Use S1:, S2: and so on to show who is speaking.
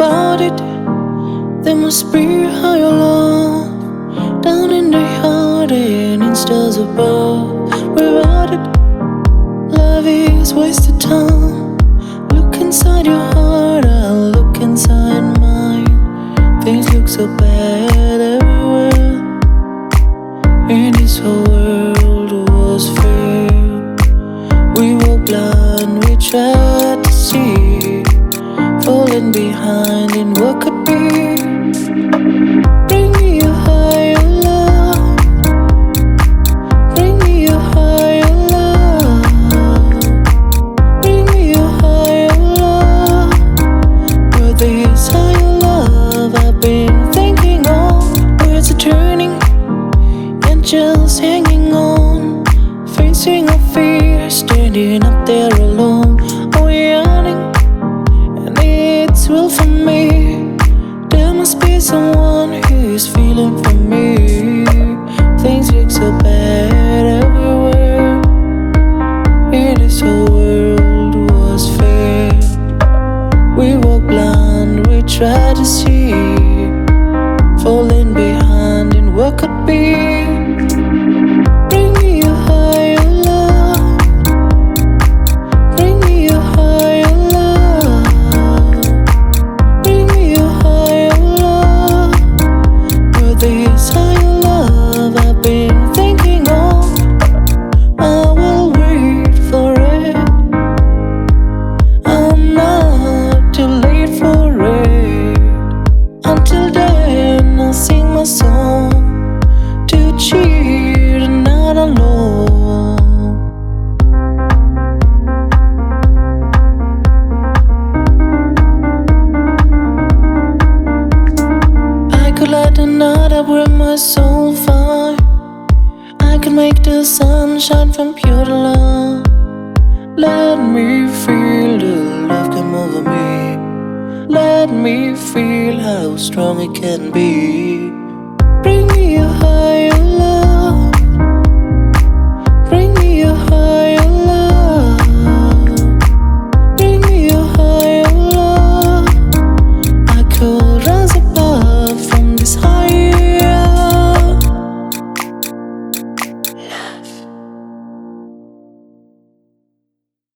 S1: about it, there must be higher love down in the heart and in stars above. Without it, love is wasted time. Look inside your heart, I'll look inside mine. Things look so bad everywhere. In this whole world Falling behind in what could be. Bring me a higher love. Bring me a higher love. Bring me a higher love. Where this higher love I've been thinking of. Words are turning just hanging on. Facing a fear, standing up there alone. For me. Things look so bad everywhere. In this whole world was fair. We were blind, we tried to see. Falling behind in what could be. I light another my soul fire. I can make the sun shine from pure love. Let me feel the love come over me. Let me feel how strong it can be.